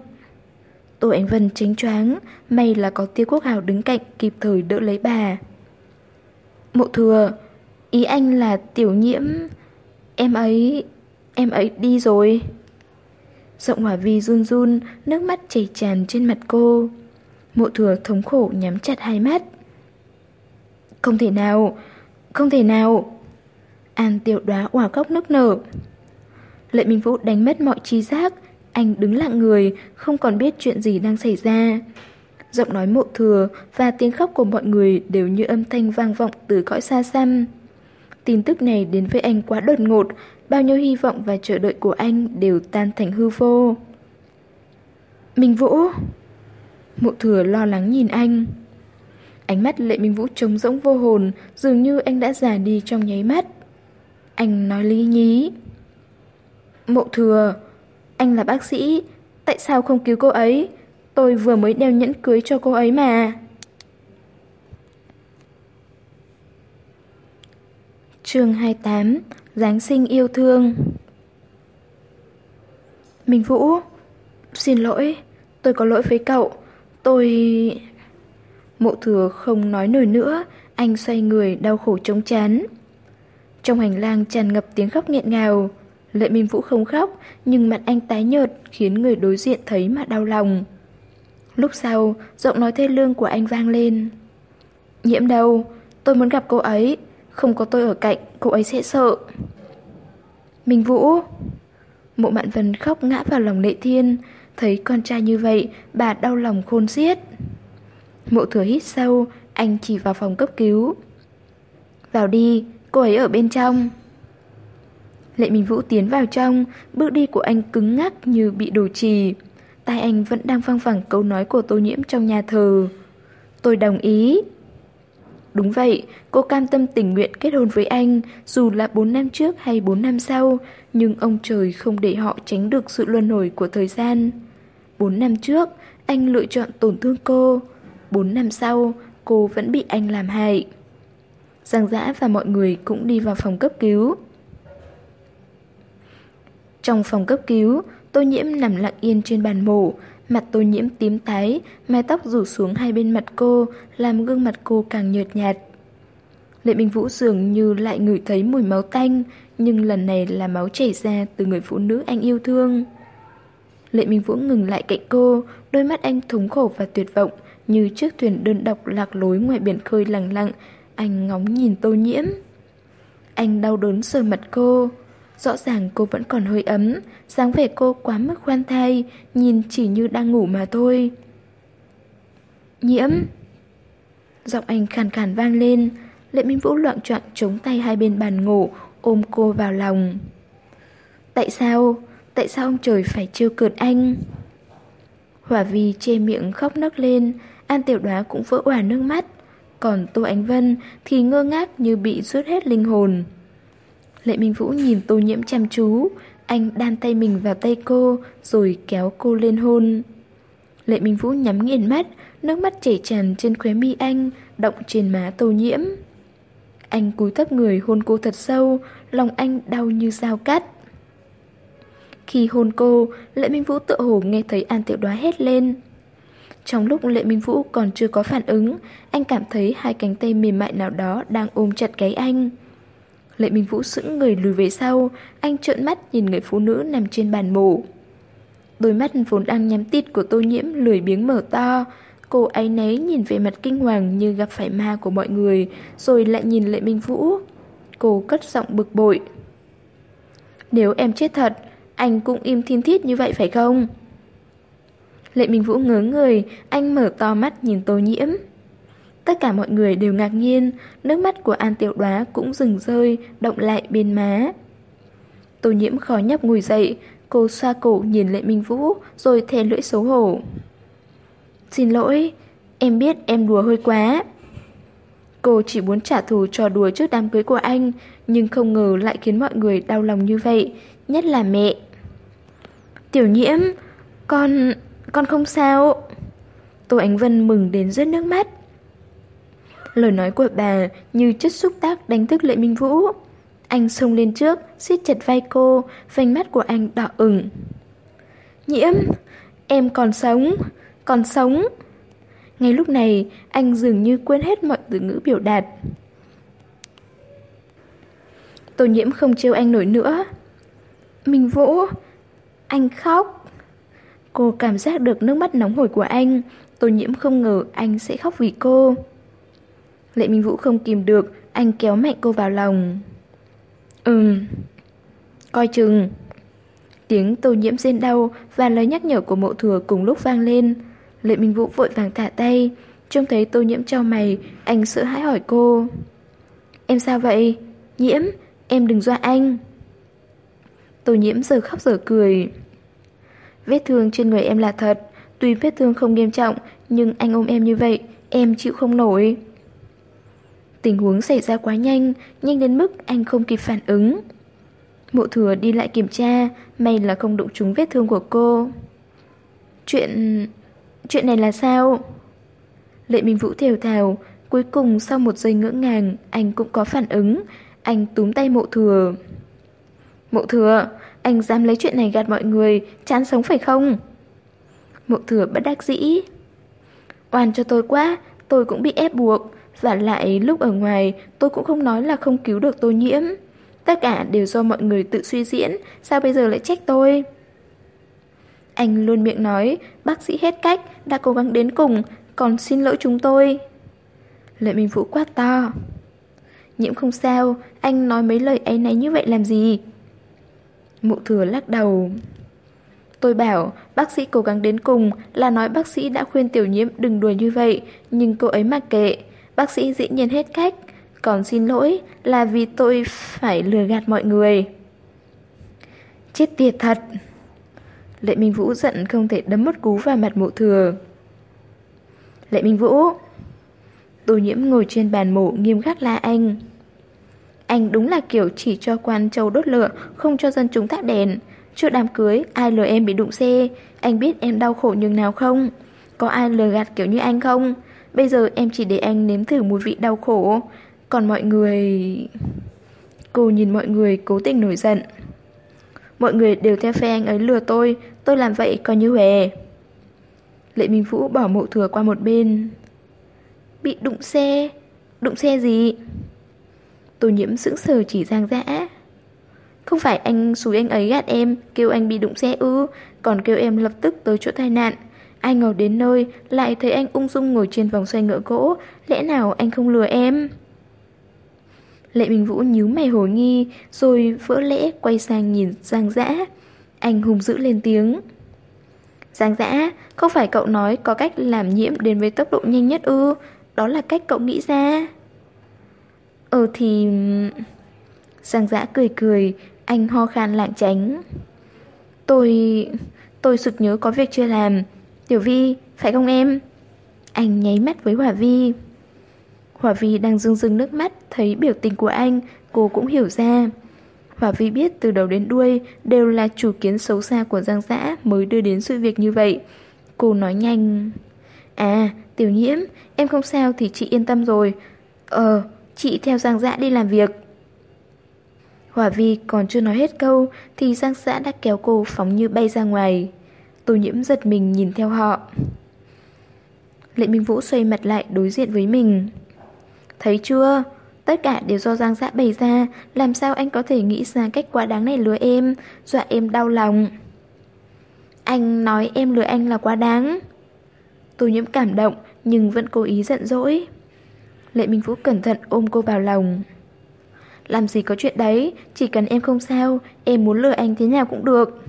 Tô Ánh Vân tránh choáng, May là có tiêu quốc hào đứng cạnh Kịp thời đỡ lấy bà. Mộ thừa, Ý anh là tiểu nhiễm. Em ấy Em ấy đi rồi. Giọng hòa vi run run, Nước mắt chảy tràn trên mặt cô. Mộ thừa thống khổ nhắm chặt hai mắt. Không thể nào, Không thể nào. An tiểu đoá hòa khóc nức nở. Lệ Minh Vũ đánh mất mọi trí giác, Anh đứng lặng người, Không còn biết chuyện gì đang xảy ra. Giọng nói mộ thừa Và tiếng khóc của mọi người Đều như âm thanh vang vọng từ cõi xa xăm. Tin tức này đến với anh quá đột ngột Bao nhiêu hy vọng và chờ đợi của anh Đều tan thành hư vô Minh Vũ Mộ thừa lo lắng nhìn anh Ánh mắt Lệ Minh Vũ trống rỗng vô hồn, dường như anh đã già đi trong nháy mắt. Anh nói lý nhí. Mộ thừa, anh là bác sĩ, tại sao không cứu cô ấy? Tôi vừa mới đeo nhẫn cưới cho cô ấy mà. Chương 28 Giáng sinh yêu thương. Minh Vũ, Xin lỗi, Tôi có lỗi với cậu. Tôi... Mộ thừa không nói nổi nữa, Anh xoay người đau khổ chống chán. Trong hành lang tràn ngập tiếng khóc nghẹn ngào, Lệ Minh Vũ không khóc, Nhưng mặt anh tái nhợt Khiến người đối diện thấy mà đau lòng. Lúc sau, Giọng nói thê lương của anh vang lên. Nhiễm đâu Tôi muốn gặp cô ấy. Không có tôi ở cạnh Cô ấy sẽ sợ. Minh Vũ Mộ Mạn Vân khóc ngã vào lòng Lệ Thiên. Thấy con trai như vậy Bà đau lòng khôn xiết. Mộ thừa hít sâu Anh chỉ vào phòng cấp cứu. Vào đi, cô ấy ở bên trong. Lệ Minh Vũ tiến vào trong Bước đi của anh cứng ngắc như bị đổ trì Tai anh vẫn đang văng vẳng câu nói của tô nhiễm trong nhà thờ. Tôi đồng ý. Đúng vậy, cô cam tâm tình nguyện kết hôn với anh, dù là 4 năm trước hay 4 năm sau, nhưng ông trời không để họ tránh được sự luân hồi của thời gian. 4 năm trước, anh lựa chọn tổn thương cô. 4 năm sau, cô vẫn bị anh làm hại. Giang Dã và mọi người cũng đi vào phòng cấp cứu. Trong phòng cấp cứu, Tô Nhiễm nằm lặng yên trên bàn mổ, Mặt tô nhiễm tím tái, mái tóc rủ xuống hai bên mặt cô, làm gương mặt cô càng nhợt nhạt. Lệ Minh Vũ dường như lại ngửi thấy mùi máu tanh, nhưng lần này là máu chảy ra từ người phụ nữ anh yêu thương. Lệ Minh Vũ ngừng lại cạnh cô, đôi mắt anh thống khổ và tuyệt vọng, như chiếc thuyền đơn độc lạc lối ngoài biển khơi lặng lặng, anh ngóng nhìn tô nhiễm. Anh đau đớn sờ mặt cô, Rõ ràng cô vẫn còn hơi ấm, dáng vẻ cô quá mức khoan thai, nhìn chỉ như đang ngủ mà thôi. Nhiễm! Giọng anh khàn khàn vang lên, Lệ Minh Vũ loạn trọng chống tay hai bên bàn ngủ, ôm cô vào lòng. Tại sao? Tại sao ông trời phải trêu cợt anh? Hỏa Vi chê miệng khóc nấc lên, An Tiểu Đoá cũng vỡ òa nước mắt, còn Tô Ánh Vân thì ngơ ngác như bị rút hết linh hồn. Lệ Minh Vũ nhìn tô nhiễm chăm chú, anh đan tay mình vào tay cô, rồi kéo cô lên hôn. Lệ Minh Vũ nhắm nghiền mắt, nước mắt chảy tràn trên khóe mi anh, động trên má tô nhiễm. Anh cúi thấp người hôn cô thật sâu, lòng anh đau như dao cắt. Khi hôn cô, Lệ Minh Vũ tự hồ nghe thấy An Tiểu Đoá hét lên. Trong lúc Lệ Minh Vũ còn chưa có phản ứng, anh cảm thấy hai cánh tay mềm mại nào đó đang ôm chặt cái anh. Lệ Minh Vũ sững người lùi về sau, anh trợn mắt nhìn người phụ nữ nằm trên bàn mổ. Đôi mắt vốn đang nhắm tít của tô nhiễm lười biếng mở to, cô ấy nấy nhìn về mặt kinh hoàng như gặp phải ma của mọi người, rồi lại nhìn Lệ Minh Vũ. Cô cất giọng bực bội. Nếu em chết thật, anh cũng im thiên thiết như vậy phải không? Lệ Minh Vũ ngớ người, anh mở to mắt nhìn tô nhiễm. Tất cả mọi người đều ngạc nhiên, nước mắt của An Tiểu Đoá cũng dừng rơi, động lại bên má. Tô nhiễm khó nhọc ngồi dậy, cô xoa cổ nhìn Lệ Minh Vũ, rồi thè lưỡi xấu hổ. Xin lỗi, em biết em đùa hơi quá. Cô chỉ muốn trả thù trò đùa trước đám cưới của anh, nhưng không ngờ lại khiến mọi người đau lòng như vậy, nhất là mẹ. Tiểu nhiễm, con... con không sao. Tô Ánh Vân mừng đến rớt nước mắt. Lời nói của bà như chất xúc tác đánh thức Lệ Minh Vũ. Anh xông lên trước, siết chặt vai cô, vành mắt của anh đỏ ửng. Nhiễm, em còn sống, còn sống. Ngay lúc này, anh dường như quên hết mọi từ ngữ biểu đạt. Tô nhiễm không trêu anh nổi nữa. Minh Vũ, anh khóc. Cô cảm giác được nước mắt nóng hổi của anh. Tô nhiễm không ngờ anh sẽ khóc vì cô. Lệ Minh Vũ không kìm được, anh kéo mạnh cô vào lòng. Ừm, coi chừng. Tiếng tô nhiễm rên đau và lời nhắc nhở của mộ thừa cùng lúc vang lên. Lệ Minh Vũ vội vàng thả tay, trông thấy tô nhiễm cho mày, anh sợ hãi hỏi cô. Em sao vậy? Nhiễm, em đừng dọa anh. Tô nhiễm giờ khóc giờ cười. Vết thương trên người em là thật, tuy vết thương không nghiêm trọng, nhưng anh ôm em như vậy, em chịu không nổi. Tình huống xảy ra quá nhanh, nhanh đến mức anh không kịp phản ứng. Mộ thừa đi lại kiểm tra, may là không đụng trúng vết thương của cô. Chuyện... chuyện này là sao? Lệ Minh Vũ thều thào, cuối cùng sau một giây ngỡ ngàng, anh cũng có phản ứng. Anh túm tay mộ thừa. Mộ thừa, anh dám lấy chuyện này gạt mọi người, chán sống phải không? Mộ thừa bất đắc dĩ. Oan cho tôi quá, tôi cũng bị ép buộc. Và lại lúc ở ngoài tôi cũng không nói là không cứu được tôi nhiễm. Tất cả đều do mọi người tự suy diễn, sao bây giờ lại trách tôi? Anh luôn miệng nói, bác sĩ hết cách, đã cố gắng đến cùng, còn xin lỗi chúng tôi. Lệ Minh Vũ quát to. Nhiễm không sao, anh nói mấy lời ấy này như vậy làm gì? Mụ thừa lắc đầu. Tôi bảo bác sĩ cố gắng đến cùng là nói bác sĩ đã khuyên tiểu nhiễm đừng đùa như vậy, nhưng cô ấy mặc kệ. Bác sĩ dĩ nhiên hết cách, còn xin lỗi là vì tôi phải lừa gạt mọi người. Chết tiệt thật! Lệ Minh Vũ giận không thể đấm mất cú vào mặt mộ thừa. Lệ Minh Vũ! Tô nhiễm ngồi trên bàn mổ nghiêm khắc la anh. Anh đúng là kiểu chỉ cho quan châu đốt lửa, không cho dân chúng thắp đèn. Trước đám cưới, ai lừa em bị đụng xe, anh biết em đau khổ nhường nào không? Có ai lừa gạt kiểu như anh không? Bây giờ em chỉ để anh nếm thử mùi vị đau khổ. Còn mọi người... Cô nhìn mọi người cố tình nổi giận. Mọi người đều theo phe anh ấy lừa tôi, tôi làm vậy coi như hề. Lệ Minh Vũ bỏ mộ thừa qua một bên. Bị đụng xe? Đụng xe gì? Tô nhiễm sững sờ chỉ giang dã. Không phải anh xúi anh ấy gạt em, kêu anh bị đụng xe ư, còn kêu em lập tức tới chỗ tai nạn. Ai ngờ đến nơi, lại thấy anh ung dung ngồi trên vòng xoay ngựa gỗ, lẽ nào anh không lừa em? Lệ Minh Vũ nhíu mày hồi nghi, rồi vỡ lẽ quay sang nhìn Giang Dã. Anh hùng dữ lên tiếng. Giang Dã, không phải cậu nói có cách làm nhiễm đến với tốc độ nhanh nhất ư, đó là cách cậu nghĩ ra. Ờ thì... Giang Dã cười cười, anh ho khan lảng tránh. Tôi... tôi sực nhớ có việc chưa làm. Tiểu Vi, phải không em? Anh nháy mắt với Hòa Vi. Hòa Vi đang rưng rưng nước mắt, thấy biểu tình của anh, cô cũng hiểu ra. Hòa Vi biết từ đầu đến đuôi đều là chủ kiến xấu xa của Giang Dã mới đưa đến sự việc như vậy. Cô nói nhanh. À, tiểu nhiễm, em không sao thì chị yên tâm rồi. Ờ, chị theo Giang Dã đi làm việc. Hỏa Vi còn chưa nói hết câu thì Giang Dã đã kéo cô phóng như bay ra ngoài. Tô nhiễm giật mình nhìn theo họ. Lệ Minh Vũ xoay mặt lại đối diện với mình. Thấy chưa? Tất cả đều do Giang Dã bày ra, làm sao anh có thể nghĩ ra cách quá đáng này lừa em, dọa em đau lòng. Anh nói em lừa anh là quá đáng. Tô nhiễm cảm động, nhưng vẫn cố ý giận dỗi. Lệ Minh Vũ cẩn thận ôm cô vào lòng. Làm gì có chuyện đấy, chỉ cần em không sao, em muốn lừa anh thế nào cũng được.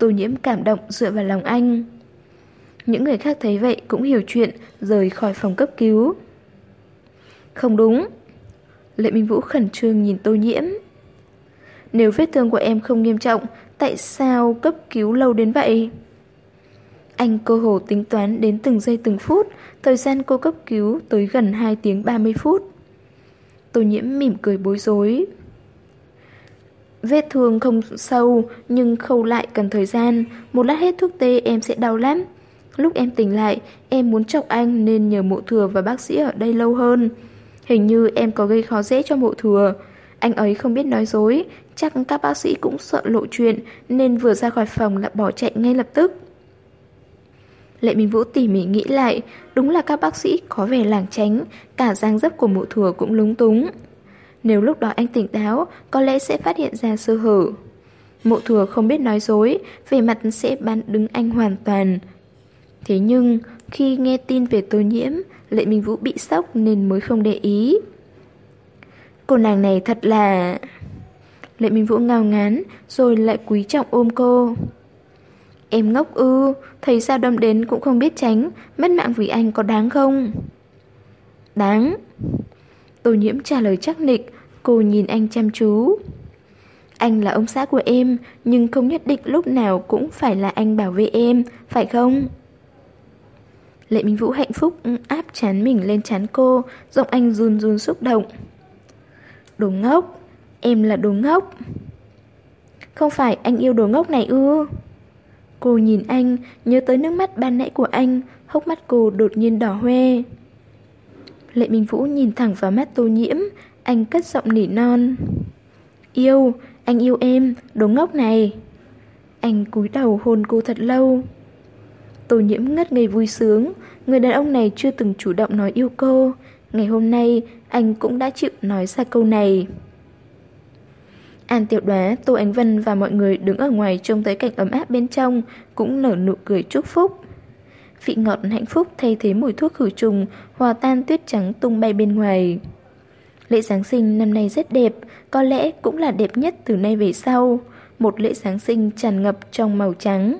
Tô nhiễm cảm động dựa vào lòng anh. Những người khác thấy vậy cũng hiểu chuyện, rời khỏi phòng cấp cứu. Không đúng. Lệ Minh Vũ khẩn trương nhìn tô nhiễm. Nếu vết thương của em không nghiêm trọng, tại sao cấp cứu lâu đến vậy? Anh cơ hồ tính toán đến từng giây từng phút, thời gian cô cấp cứu tới gần 2 tiếng 30 phút. Tô nhiễm mỉm cười bối rối. Vết thương không sâu nhưng khâu lại cần thời gian, một lát hết thuốc tê em sẽ đau lắm. Lúc em tỉnh lại, em muốn chọc anh nên nhờ mộ thừa và bác sĩ ở đây lâu hơn. Hình như em có gây khó dễ cho mộ thừa. Anh ấy không biết nói dối, chắc các bác sĩ cũng sợ lộ chuyện nên vừa ra khỏi phòng là bỏ chạy ngay lập tức. Lệ Minh Vũ tỉ mỉ nghĩ lại, đúng là các bác sĩ có vẻ làng tránh, cả giang dấp của mụ thừa cũng lúng túng. Nếu lúc đó anh tỉnh táo, có lẽ sẽ phát hiện ra sơ hở. Mộ thừa không biết nói dối, về mặt sẽ bán đứng anh hoàn toàn. Thế nhưng, khi nghe tin về tô nhiễm, Lệ Minh Vũ bị sốc nên mới không để ý. Cô nàng này thật là... Lệ Minh Vũ ngao ngán, rồi lại quý trọng ôm cô. Em ngốc ư, thấy sao đâm đến cũng không biết tránh, mất mạng vì anh có đáng không? Đáng. Tô nhiễm trả lời chắc nịch, cô nhìn anh chăm chú. Anh là ông xã của em, nhưng không nhất định lúc nào cũng phải là anh bảo vệ em, phải không? Lệ Minh Vũ hạnh phúc ừ, áp chán mình lên chán cô, giọng anh run run xúc động. Đồ ngốc, em là đồ ngốc. Không phải anh yêu đồ ngốc này ư? Cô nhìn anh, nhớ tới nước mắt ban nãy của anh, hốc mắt cô đột nhiên đỏ hoe. Lệ Minh Vũ nhìn thẳng vào mắt tô nhiễm, anh cất giọng nỉ non. Yêu, anh yêu em, đồ ngốc này. Anh cúi đầu hôn cô thật lâu. Tô nhiễm ngất ngây vui sướng, người đàn ông này chưa từng chủ động nói yêu cô. Ngày hôm nay, anh cũng đã chịu nói ra câu này. An tiểu đoá, Tô Ánh Vân và mọi người đứng ở ngoài trông thấy cảnh ấm áp bên trong, cũng nở nụ cười chúc phúc. Vị ngọt hạnh phúc thay thế mùi thuốc khử trùng, hòa tan tuyết trắng tung bay bên ngoài. Lễ Giáng sinh năm nay rất đẹp, có lẽ cũng là đẹp nhất từ nay về sau. Một lễ Giáng sinh tràn ngập trong màu trắng.